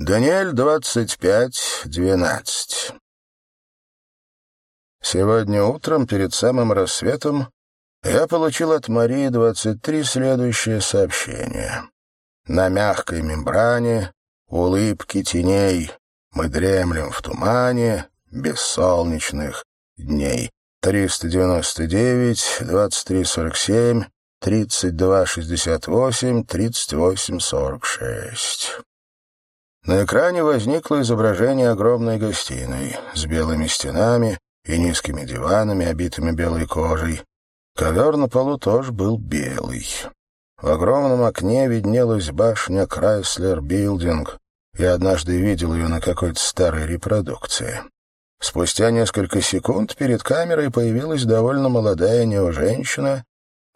Даниэль, 25-12. Сегодня утром, перед самым рассветом, я получил от Марии 23 следующее сообщение. На мягкой мембране улыбки теней мы дремлем в тумане без солнечных дней. 399, 2347, 3268, 3846. На экране возникло изображение огромной гостиной с белыми стенами и низкими диванами, обитыми белой кожей. Ковер на полу тоже был белый. В огромном окне виднелась башня Крайслер Билдинг. Я однажды видел ее на какой-то старой репродукции. Спустя несколько секунд перед камерой появилась довольно молодая неоженщина,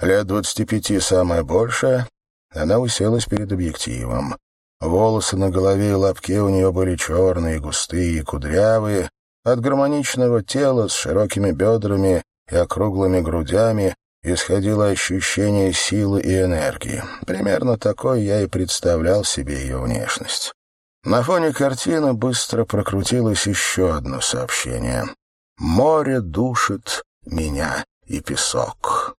лет двадцати пяти самая большая. Она уселась перед объективом. Волосы на голове и лобке у нее были черные, густые и кудрявые. От гармоничного тела с широкими бедрами и округлыми грудями исходило ощущение силы и энергии. Примерно такой я и представлял себе ее внешность. На фоне картины быстро прокрутилось еще одно сообщение. «Море душит меня и песок».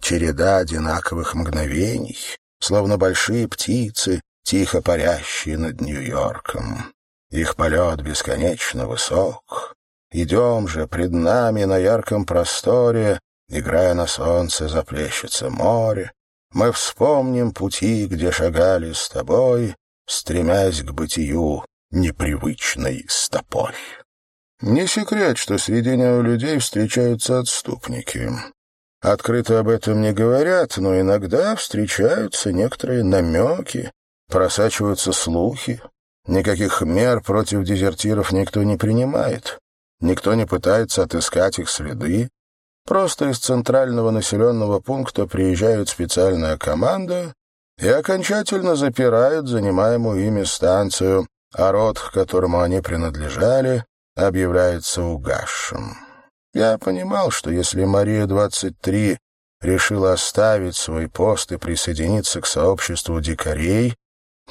Череда одинаковых мгновений, словно большие птицы, тихо парящие над Нью-Йорком. Их полет бесконечно высок. Идем же, пред нами на ярком просторе, играя на солнце, заплещется море. Мы вспомним пути, где шагали с тобой, стремясь к бытию непривычной стопой. Не секрет, что среди людей встречаются отступники. Открыто об этом не говорят, но иногда встречаются некоторые намеки, Просачиваются слухи. Никаких мер против дезертиров никто не принимает. Никто не пытается отыскать их следы. Просто из центрального населенного пункта приезжает специальная команда и окончательно запирает занимаемую ими станцию, а род, к которому они принадлежали, объявляется угасшим. Я понимал, что если Мария-23 решила оставить свой пост и присоединиться к сообществу дикарей,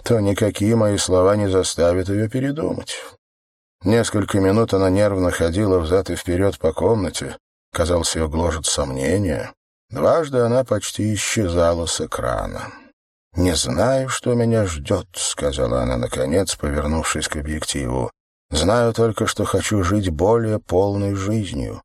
то никакие мои слова не заставят ее передумать. Несколько минут она нервно ходила взад и вперед по комнате. Казалось, ее гложет сомнение. Дважды она почти исчезала с экрана. «Не знаю, что меня ждет», — сказала она, наконец, повернувшись к объективу. «Знаю только, что хочу жить более полной жизнью.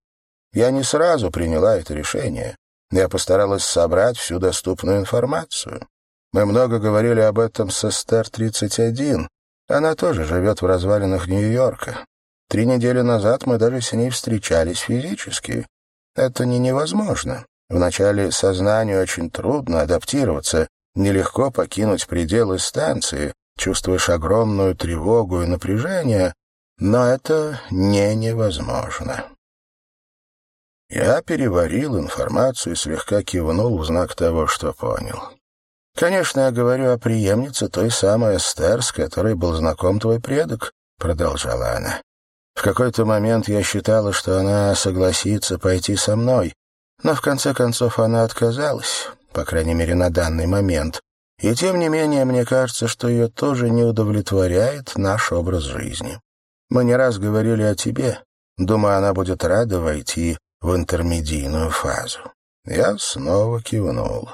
Я не сразу приняла это решение. Я постаралась собрать всю доступную информацию. Мы много говорили об этом с Эстер-31. Она тоже живет в развалинах Нью-Йорка. Три недели назад мы даже с ней встречались физически. Это не невозможно. Вначале сознанию очень трудно адаптироваться, нелегко покинуть пределы станции, чувствуешь огромную тревогу и напряжение, но это не невозможно. Я переварил информацию и слегка кивнул в знак того, что понял. «Конечно, я говорю о преемнице той самой Эстер, с которой был знаком твой предок», — продолжала она. «В какой-то момент я считала, что она согласится пойти со мной, но в конце концов она отказалась, по крайней мере, на данный момент. И тем не менее, мне кажется, что ее тоже не удовлетворяет наш образ жизни. Мы не раз говорили о тебе. Думаю, она будет рада войти в интермедийную фазу». Я снова кивнул.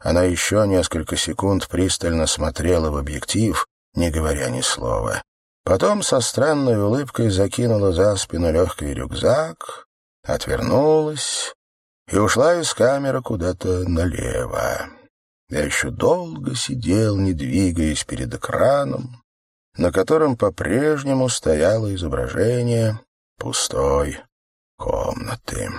Она еще несколько секунд пристально смотрела в объектив, не говоря ни слова. Потом со странной улыбкой закинула за спину легкий рюкзак, отвернулась и ушла из камеры куда-то налево. Я еще долго сидел, не двигаясь перед экраном, на котором по-прежнему стояло изображение пустой комнаты.